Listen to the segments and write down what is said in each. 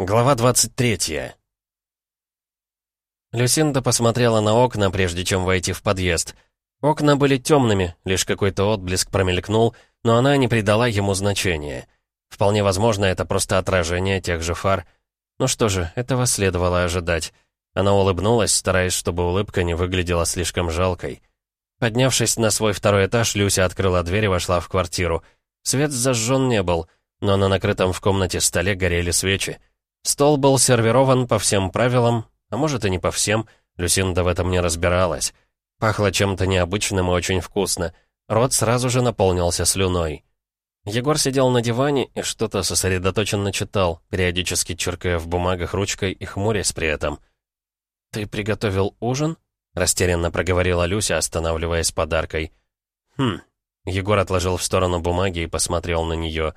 Глава 23 Люсинда посмотрела на окна, прежде чем войти в подъезд. Окна были темными, лишь какой-то отблеск промелькнул, но она не придала ему значения. Вполне возможно, это просто отражение тех же фар. Ну что же, этого следовало ожидать. Она улыбнулась, стараясь, чтобы улыбка не выглядела слишком жалкой. Поднявшись на свой второй этаж, Люся открыла дверь и вошла в квартиру. Свет зажжен не был, но на накрытом в комнате столе горели свечи. Стол был сервирован по всем правилам, а может и не по всем, Люсинда в этом не разбиралась. Пахло чем-то необычным и очень вкусно. Рот сразу же наполнился слюной. Егор сидел на диване и что-то сосредоточенно читал, периодически черкая в бумагах ручкой и хмурясь при этом. «Ты приготовил ужин?» — растерянно проговорила Люся, останавливаясь подаркой. «Хм». Егор отложил в сторону бумаги и посмотрел на нее.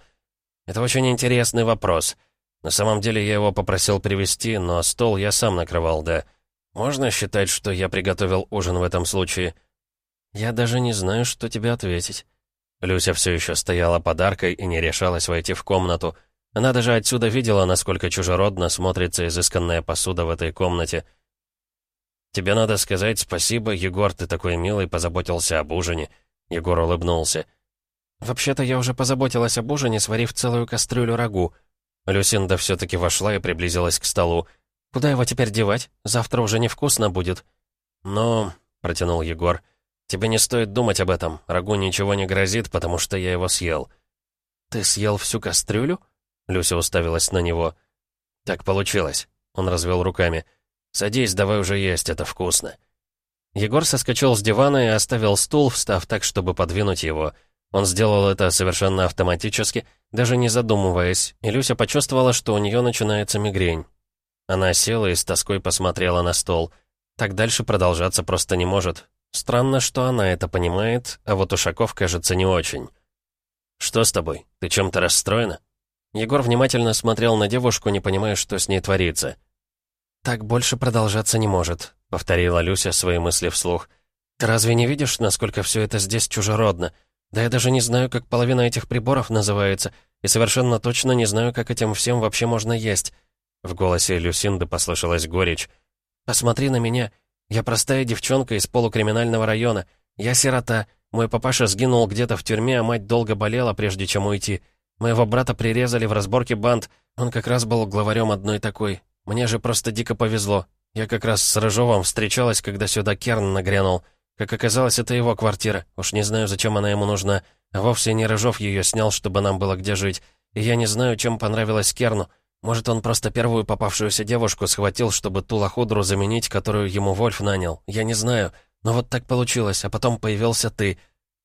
«Это очень интересный вопрос. На самом деле я его попросил привезти, но стол я сам накрывал, да. Можно считать, что я приготовил ужин в этом случае? Я даже не знаю, что тебе ответить. Люся все еще стояла подаркой и не решалась войти в комнату. Она даже отсюда видела, насколько чужеродно смотрится изысканная посуда в этой комнате. «Тебе надо сказать спасибо, Егор, ты такой милый, позаботился об ужине». Егор улыбнулся. «Вообще-то я уже позаботилась об ужине, сварив целую кастрюлю рагу», Люсинда все-таки вошла и приблизилась к столу. «Куда его теперь девать? Завтра уже невкусно будет». «Ну...» — протянул Егор. «Тебе не стоит думать об этом. Рагу ничего не грозит, потому что я его съел». «Ты съел всю кастрюлю?» Люся уставилась на него. «Так получилось». Он развел руками. «Садись, давай уже есть, это вкусно». Егор соскочил с дивана и оставил стул, встав так, чтобы подвинуть его. Он сделал это совершенно автоматически, даже не задумываясь, и Люся почувствовала, что у нее начинается мигрень. Она села и с тоской посмотрела на стол. Так дальше продолжаться просто не может. Странно, что она это понимает, а вот Ушаков, кажется, не очень. «Что с тобой? Ты чем-то расстроена?» Егор внимательно смотрел на девушку, не понимая, что с ней творится. «Так больше продолжаться не может», — повторила Люся свои мысли вслух. «Ты разве не видишь, насколько все это здесь чужеродно? Да я даже не знаю, как половина этих приборов называется, и совершенно точно не знаю, как этим всем вообще можно есть». В голосе Люсинды послышалась горечь. «Посмотри на меня. Я простая девчонка из полукриминального района. Я сирота. Мой папаша сгинул где-то в тюрьме, а мать долго болела, прежде чем уйти. Моего брата прирезали в разборке банд. Он как раз был главарем одной такой. Мне же просто дико повезло. Я как раз с Рыжовым встречалась, когда сюда Керн нагрянул. Как оказалось, это его квартира. Уж не знаю, зачем она ему нужна. Вовсе не Рыжов ее снял, чтобы нам было где жить. И я не знаю, чем понравилось Керну. Может, он просто первую попавшуюся девушку схватил, чтобы ту лохудру заменить, которую ему Вольф нанял. Я не знаю. Но вот так получилось, а потом появился ты.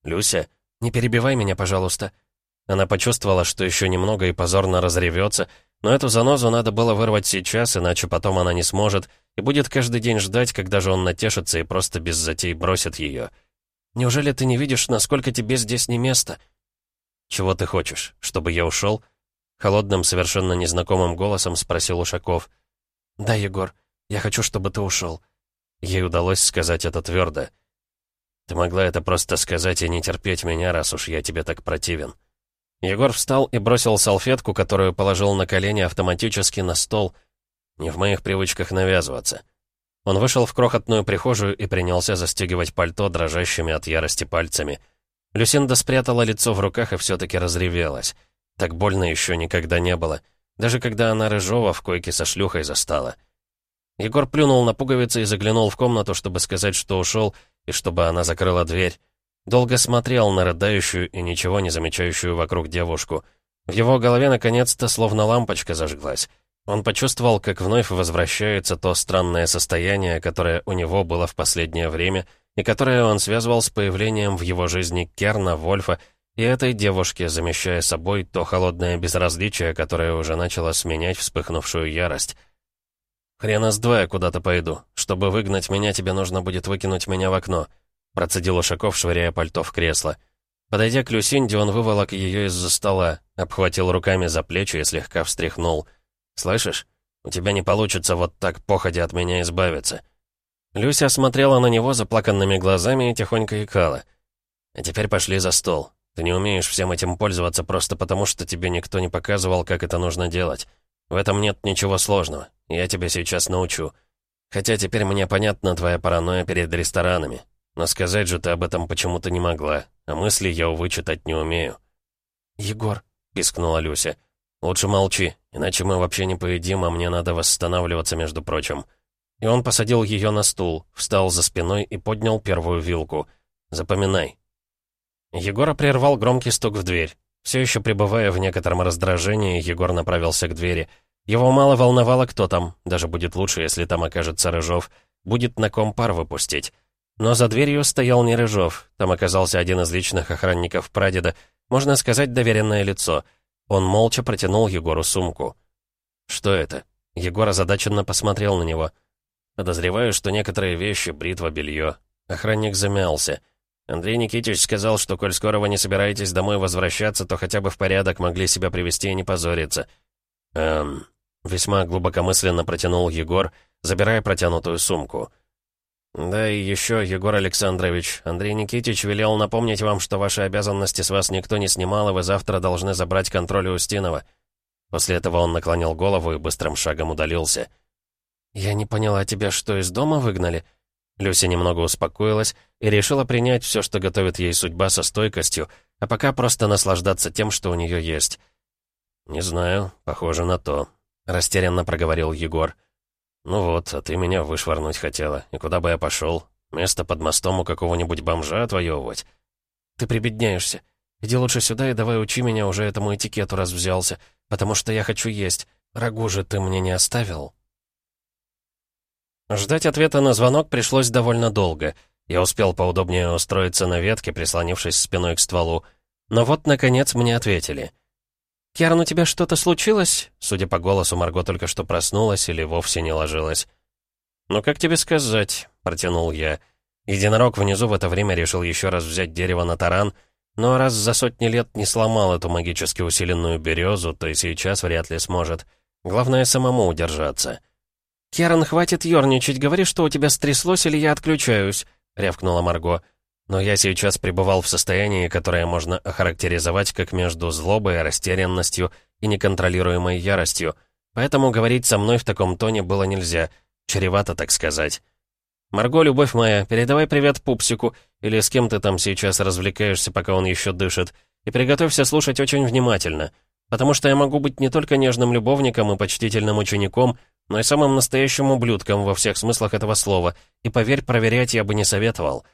Люся, не перебивай меня, пожалуйста. Она почувствовала, что еще немного и позорно разревется, но эту занозу надо было вырвать сейчас, иначе потом она не сможет, и будет каждый день ждать, когда же он натешится и просто без затей бросит ее. Неужели ты не видишь, насколько тебе здесь не место? Чего ты хочешь, чтобы я ушел? Холодным, совершенно незнакомым голосом спросил Ушаков. «Да, Егор, я хочу, чтобы ты ушел». Ей удалось сказать это твердо. «Ты могла это просто сказать и не терпеть меня, раз уж я тебе так противен». Егор встал и бросил салфетку, которую положил на колени автоматически на стол. Не в моих привычках навязываться. Он вышел в крохотную прихожую и принялся застегивать пальто дрожащими от ярости пальцами. Люсинда спрятала лицо в руках и все-таки разревелась. Так больно еще никогда не было. Даже когда она рыжова в койке со шлюхой застала. Егор плюнул на пуговицы и заглянул в комнату, чтобы сказать, что ушел, и чтобы она закрыла дверь. Долго смотрел на рыдающую и ничего не замечающую вокруг девушку. В его голове наконец-то словно лампочка зажглась. Он почувствовал, как вновь возвращается то странное состояние, которое у него было в последнее время, и которое он связывал с появлением в его жизни Керна, Вольфа и этой девушки, замещая собой то холодное безразличие, которое уже начало сменять вспыхнувшую ярость. «Хрена с два я куда-то пойду. Чтобы выгнать меня, тебе нужно будет выкинуть меня в окно», Процедил Ушаков, швыряя пальто в кресло. Подойдя к Люсинде, он выволок ее из-за стола, обхватил руками за плечи и слегка встряхнул. «Слышишь? У тебя не получится вот так походя от меня избавиться». Люся смотрела на него заплаканными глазами и тихонько икала. «А теперь пошли за стол. Ты не умеешь всем этим пользоваться просто потому, что тебе никто не показывал, как это нужно делать. В этом нет ничего сложного. Я тебя сейчас научу. Хотя теперь мне понятна твоя паранойя перед ресторанами. Но сказать же ты об этом почему-то не могла, а мысли я, увы, читать не умею». «Егор», — пискнула Люся, — «лучше молчи, иначе мы вообще не поедим, а мне надо восстанавливаться, между прочим». И он посадил ее на стул, встал за спиной и поднял первую вилку. «Запоминай». Егора прервал громкий стук в дверь. Все еще пребывая в некотором раздражении, Егор направился к двери. Его мало волновало, кто там, даже будет лучше, если там окажется Рыжов. Будет на ком пар выпустить. Но за дверью стоял не Рыжов. Там оказался один из личных охранников прадеда, можно сказать, доверенное лицо. Он молча протянул Егору сумку. «Что это?» Егор озадаченно посмотрел на него. «Подозреваю, что некоторые вещи — бритва, белье». Охранник замялся. Андрей Никитич сказал, что коль скоро вы не собираетесь домой возвращаться, то хотя бы в порядок могли себя привести и не позориться. Эм... Весьма глубокомысленно протянул Егор, забирая протянутую сумку. «Да и еще, Егор Александрович, Андрей Никитич велел напомнить вам, что ваши обязанности с вас никто не снимал, и вы завтра должны забрать контроль у Устинова». После этого он наклонил голову и быстрым шагом удалился. «Я не поняла, тебя что, из дома выгнали?» Люся немного успокоилась и решила принять все, что готовит ей судьба со стойкостью, а пока просто наслаждаться тем, что у нее есть. «Не знаю, похоже на то», — растерянно проговорил Егор. «Ну вот, а ты меня вышвырнуть хотела. И куда бы я пошел? Место под мостом у какого-нибудь бомжа отвоевывать?» «Ты прибедняешься. Иди лучше сюда и давай учи меня уже этому этикету, раз взялся, потому что я хочу есть. Рагу же ты мне не оставил». Ждать ответа на звонок пришлось довольно долго. Я успел поудобнее устроиться на ветке, прислонившись спиной к стволу. Но вот, наконец, мне ответили — «Кьярн, у тебя что-то случилось?» Судя по голосу, Марго только что проснулась или вовсе не ложилась. «Ну, как тебе сказать?» — протянул я. Единорог внизу в это время решил еще раз взять дерево на таран, но раз за сотни лет не сломал эту магически усиленную березу, то и сейчас вряд ли сможет. Главное, самому удержаться. «Кьярн, хватит ерничать, говори, что у тебя стряслось, или я отключаюсь», — рявкнула Марго. Но я сейчас пребывал в состоянии, которое можно охарактеризовать как между злобой, растерянностью и неконтролируемой яростью. Поэтому говорить со мной в таком тоне было нельзя. Чревато, так сказать. «Марго, любовь моя, передавай привет пупсику, или с кем ты там сейчас развлекаешься, пока он еще дышит, и приготовься слушать очень внимательно, потому что я могу быть не только нежным любовником и почтительным учеником, но и самым настоящим ублюдком во всех смыслах этого слова, и поверь, проверять я бы не советовал».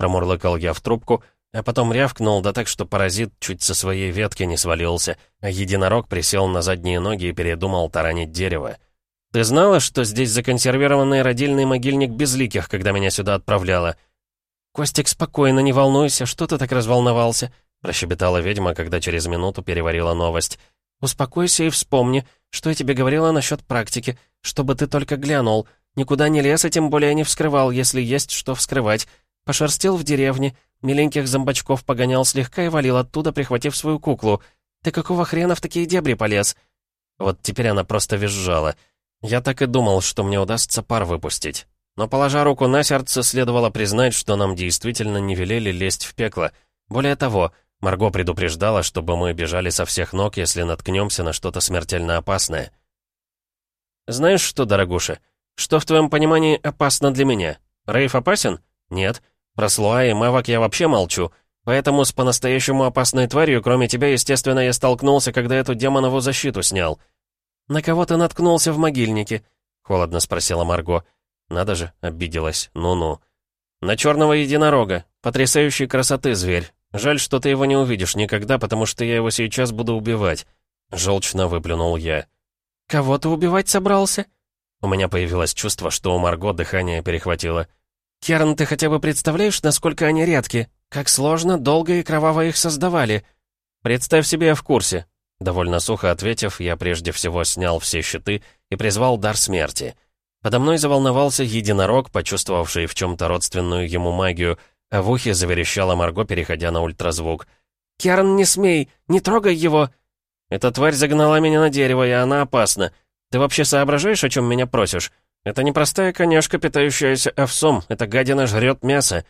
Промурлыкал я в трубку, а потом рявкнул, да так, что паразит чуть со своей ветки не свалился, а единорог присел на задние ноги и передумал таранить дерево. «Ты знала, что здесь законсервированный родильный могильник безликих, когда меня сюда отправляла?» «Костик, спокойно, не волнуйся, что ты так разволновался?» прощебетала ведьма, когда через минуту переварила новость. «Успокойся и вспомни, что я тебе говорила насчет практики, чтобы ты только глянул. Никуда не лез и тем более не вскрывал, если есть что вскрывать. Пошерстил в деревне, миленьких зомбачков погонял слегка и валил оттуда, прихватив свою куклу. Ты какого хрена в такие дебри полез?» Вот теперь она просто визжала. Я так и думал, что мне удастся пар выпустить. Но, положа руку на сердце, следовало признать, что нам действительно не велели лезть в пекло. Более того, Марго предупреждала, чтобы мы бежали со всех ног, если наткнемся на что-то смертельно опасное. «Знаешь что, дорогуша, что в твоем понимании опасно для меня? Рейф опасен? Нет. Про Слуа и Мавок я вообще молчу. Поэтому с по-настоящему опасной тварью, кроме тебя, естественно, я столкнулся, когда эту демонову защиту снял». «На кого ты наткнулся в могильнике?» — холодно спросила Марго. «Надо же, обиделась. Ну-ну». «На черного единорога. Потрясающей красоты зверь. Жаль, что ты его не увидишь никогда, потому что я его сейчас буду убивать». Желчно выплюнул я. «Кого ты убивать собрался?» У меня появилось чувство, что у Марго дыхание перехватило. «Керн, ты хотя бы представляешь, насколько они редки? Как сложно, долго и кроваво их создавали?» «Представь себе, я в курсе». Довольно сухо ответив, я прежде всего снял все щиты и призвал дар смерти. Подо мной заволновался единорог, почувствовавший в чем-то родственную ему магию, а в ухе заверещала Марго, переходя на ультразвук. «Керн, не смей! Не трогай его!» «Эта тварь загнала меня на дерево, и она опасна. Ты вообще соображаешь, о чем меня просишь? Это не простая коняшка, питающаяся овсом. Эта гадина жрет мясо.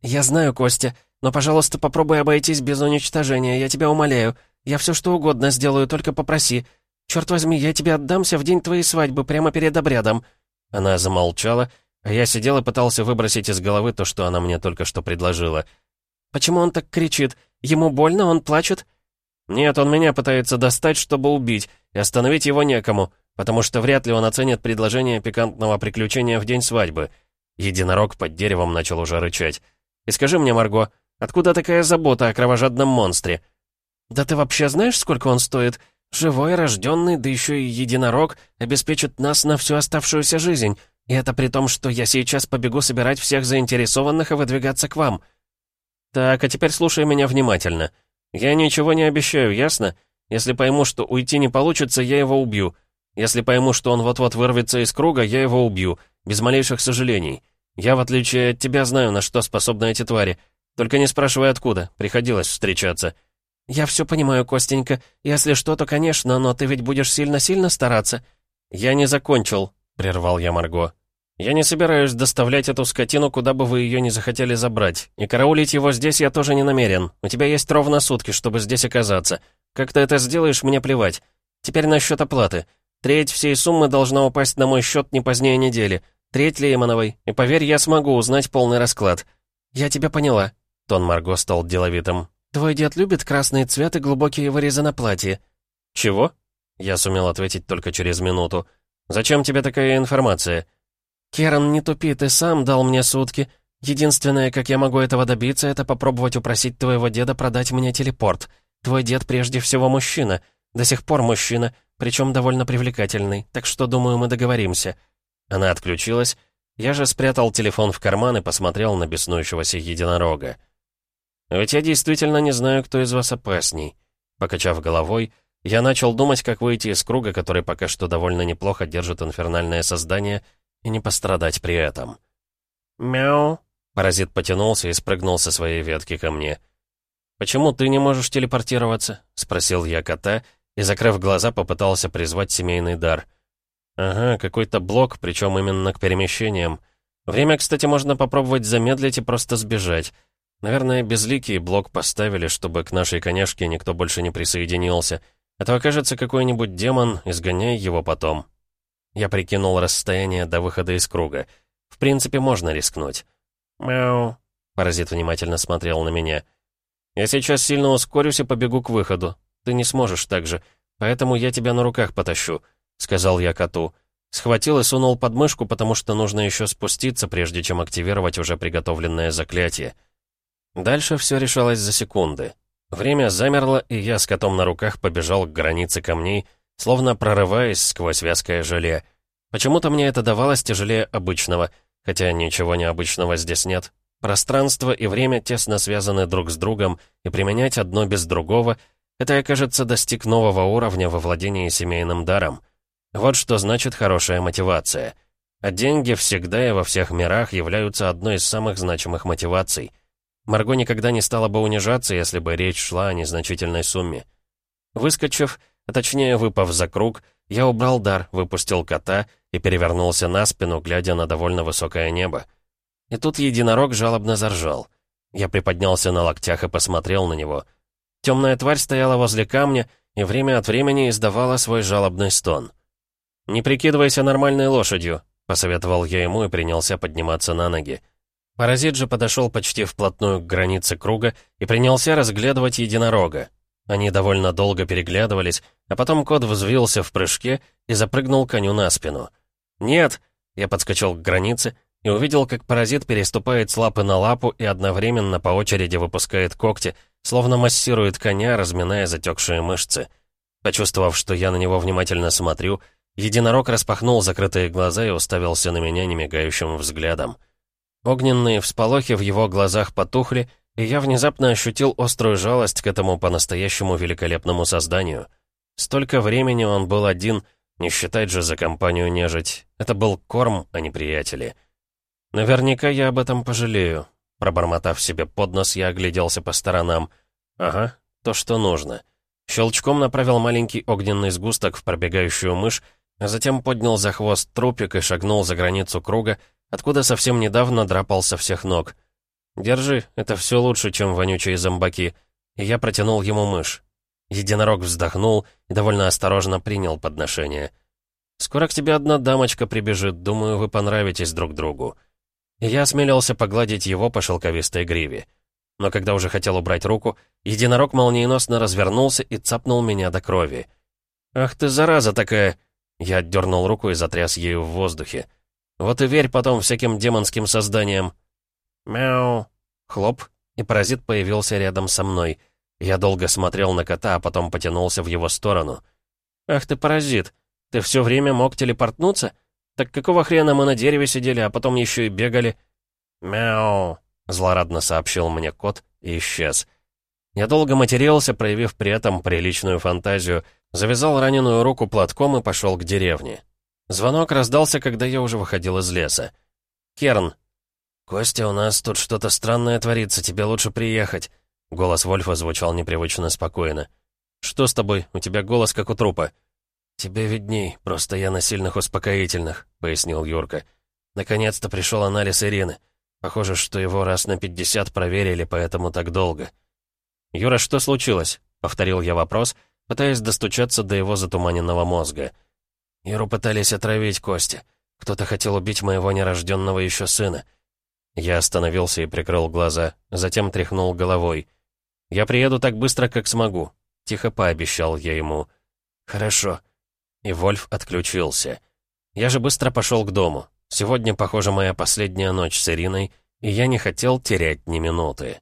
Я знаю, Костя, но, пожалуйста, попробуй обойтись без уничтожения, я тебя умоляю. Я все что угодно сделаю, только попроси. Черт возьми, я тебе отдамся в день твоей свадьбы, прямо перед обрядом». Она замолчала, а я сидел и пытался выбросить из головы то, что она мне только что предложила. «Почему он так кричит? Ему больно, он плачет?» «Нет, он меня пытается достать, чтобы убить, и остановить его некому, потому что вряд ли он оценит предложение пикантного приключения в день свадьбы». Единорог под деревом начал уже рычать. «И скажи мне, Марго, откуда такая забота о кровожадном монстре?» «Да ты вообще знаешь, сколько он стоит? Живой, рожденный, да еще и единорог обеспечит нас на всю оставшуюся жизнь. И это при том, что я сейчас побегу собирать всех заинтересованных и выдвигаться к вам». «Так, а теперь слушай меня внимательно. Я ничего не обещаю, ясно? Если пойму, что уйти не получится, я его убью. Если пойму, что он вот-вот вырвется из круга, я его убью, без малейших сожалений. Я, в отличие от тебя, знаю, на что способны эти твари. Только не спрашивай, откуда. Приходилось встречаться». «Я все понимаю, Костенька. Если что, то, конечно, но ты ведь будешь сильно-сильно стараться». «Я не закончил», — прервал я Марго. «Я не собираюсь доставлять эту скотину, куда бы вы ее не захотели забрать. И караулить его здесь я тоже не намерен. У тебя есть ровно сутки, чтобы здесь оказаться. Как ты это сделаешь, мне плевать. Теперь насчет оплаты. Треть всей суммы должна упасть на мой счет не позднее недели. Треть Леймановой. И поверь, я смогу узнать полный расклад». «Я тебя поняла». Тон Марго стал деловитым. «Твой дед любит красные цветы глубокие вырезы на платье». «Чего?» Я сумел ответить только через минуту. «Зачем тебе такая информация?» «Керан, не тупи, ты сам дал мне сутки. Единственное, как я могу этого добиться, это попробовать упросить твоего деда продать мне телепорт. Твой дед прежде всего мужчина. До сих пор мужчина, причем довольно привлекательный, так что, думаю, мы договоримся». Она отключилась. Я же спрятал телефон в карман и посмотрел на беснующегося единорога. «Ведь я действительно не знаю, кто из вас опасней». Покачав головой, я начал думать, как выйти из круга, который пока что довольно неплохо держит инфернальное создание — и не пострадать при этом. «Мяу!» Паразит потянулся и спрыгнул со своей ветки ко мне. «Почему ты не можешь телепортироваться?» — спросил я кота и, закрыв глаза, попытался призвать семейный дар. «Ага, какой-то блок, причем именно к перемещениям. Время, кстати, можно попробовать замедлить и просто сбежать. Наверное, безликий блок поставили, чтобы к нашей коняшке никто больше не присоединился. А то окажется какой-нибудь демон, изгоняй его потом. Я прикинул расстояние до выхода из круга. В принципе, можно рискнуть. «Мяу». Паразит внимательно смотрел на меня. «Я сейчас сильно ускорюсь и побегу к выходу. Ты не сможешь так же, поэтому я тебя на руках потащу», — сказал я коту. Схватил и сунул под мышку, потому что нужно еще спуститься, прежде чем активировать уже приготовленное заклятие. Дальше все решалось за секунды. Время замерло, и я с котом на руках побежал к границе камней, словно прорываясь сквозь вязкое желе. Почему-то мне это давалось тяжелее обычного, хотя ничего необычного здесь нет. Пространство и время тесно связаны друг с другом, и применять одно без другого — это, я, кажется, достиг нового уровня во владении семейным даром. Вот что значит хорошая мотивация. А деньги всегда и во всех мирах являются одной из самых значимых мотиваций. Марго никогда не стала бы унижаться, если бы речь шла о незначительной сумме. Выскочив, а точнее, выпав за круг, я убрал дар, выпустил кота и перевернулся на спину, глядя на довольно высокое небо. И тут единорог жалобно заржал. Я приподнялся на локтях и посмотрел на него. Темная тварь стояла возле камня и время от времени издавала свой жалобный стон. «Не прикидывайся нормальной лошадью», — посоветовал я ему и принялся подниматься на ноги. Паразит же подошел почти вплотную к границе круга и принялся разглядывать единорога. Они довольно долго переглядывались, а потом кот взвился в прыжке и запрыгнул коню на спину. «Нет!» Я подскочил к границе и увидел, как паразит переступает с лапы на лапу и одновременно по очереди выпускает когти, словно массирует коня, разминая затекшие мышцы. Почувствовав, что я на него внимательно смотрю, единорог распахнул закрытые глаза и уставился на меня немигающим взглядом. Огненные всполохи в его глазах потухли, и я внезапно ощутил острую жалость к этому по-настоящему великолепному созданию. Столько времени он был один, не считать же за компанию нежить. Это был корм, а не приятели. Наверняка я об этом пожалею. Пробормотав себе под нос, я огляделся по сторонам. Ага, то, что нужно. Щелчком направил маленький огненный сгусток в пробегающую мышь, а затем поднял за хвост трупик и шагнул за границу круга, откуда совсем недавно драпал со всех ног — «Держи, это все лучше, чем вонючие зомбаки». И я протянул ему мышь. Единорог вздохнул и довольно осторожно принял подношение. «Скоро к тебе одна дамочка прибежит, думаю, вы понравитесь друг другу». Я осмелился погладить его по шелковистой гриве. Но когда уже хотел убрать руку, единорог молниеносно развернулся и цапнул меня до крови. «Ах ты, зараза такая!» Я отдернул руку и затряс ею в воздухе. «Вот и верь потом всяким демонским созданиям!» «Мяу!» Хлоп, и паразит появился рядом со мной. Я долго смотрел на кота, а потом потянулся в его сторону. «Ах ты, паразит! Ты все время мог телепортнуться? Так какого хрена мы на дереве сидели, а потом еще и бегали?» «Мяу!» — злорадно сообщил мне кот и исчез. Я долго матерился, проявив при этом приличную фантазию, завязал раненую руку платком и пошел к деревне. Звонок раздался, когда я уже выходил из леса. «Керн!» «Костя, у нас тут что-то странное творится, тебе лучше приехать». Голос Вольфа звучал непривычно спокойно. «Что с тобой? У тебя голос как у трупа». «Тебе видней, просто я на сильных успокоительных», — пояснил Юрка. «Наконец-то пришел анализ Ирины. Похоже, что его раз на пятьдесят проверили, поэтому так долго». «Юра, что случилось?» — повторил я вопрос, пытаясь достучаться до его затуманенного мозга. Иру пытались отравить Костя. Кто-то хотел убить моего нерожденного еще сына. Я остановился и прикрыл глаза, затем тряхнул головой. «Я приеду так быстро, как смогу», — тихо пообещал я ему. «Хорошо». И Вольф отключился. Я же быстро пошел к дому. Сегодня, похоже, моя последняя ночь с Ириной, и я не хотел терять ни минуты.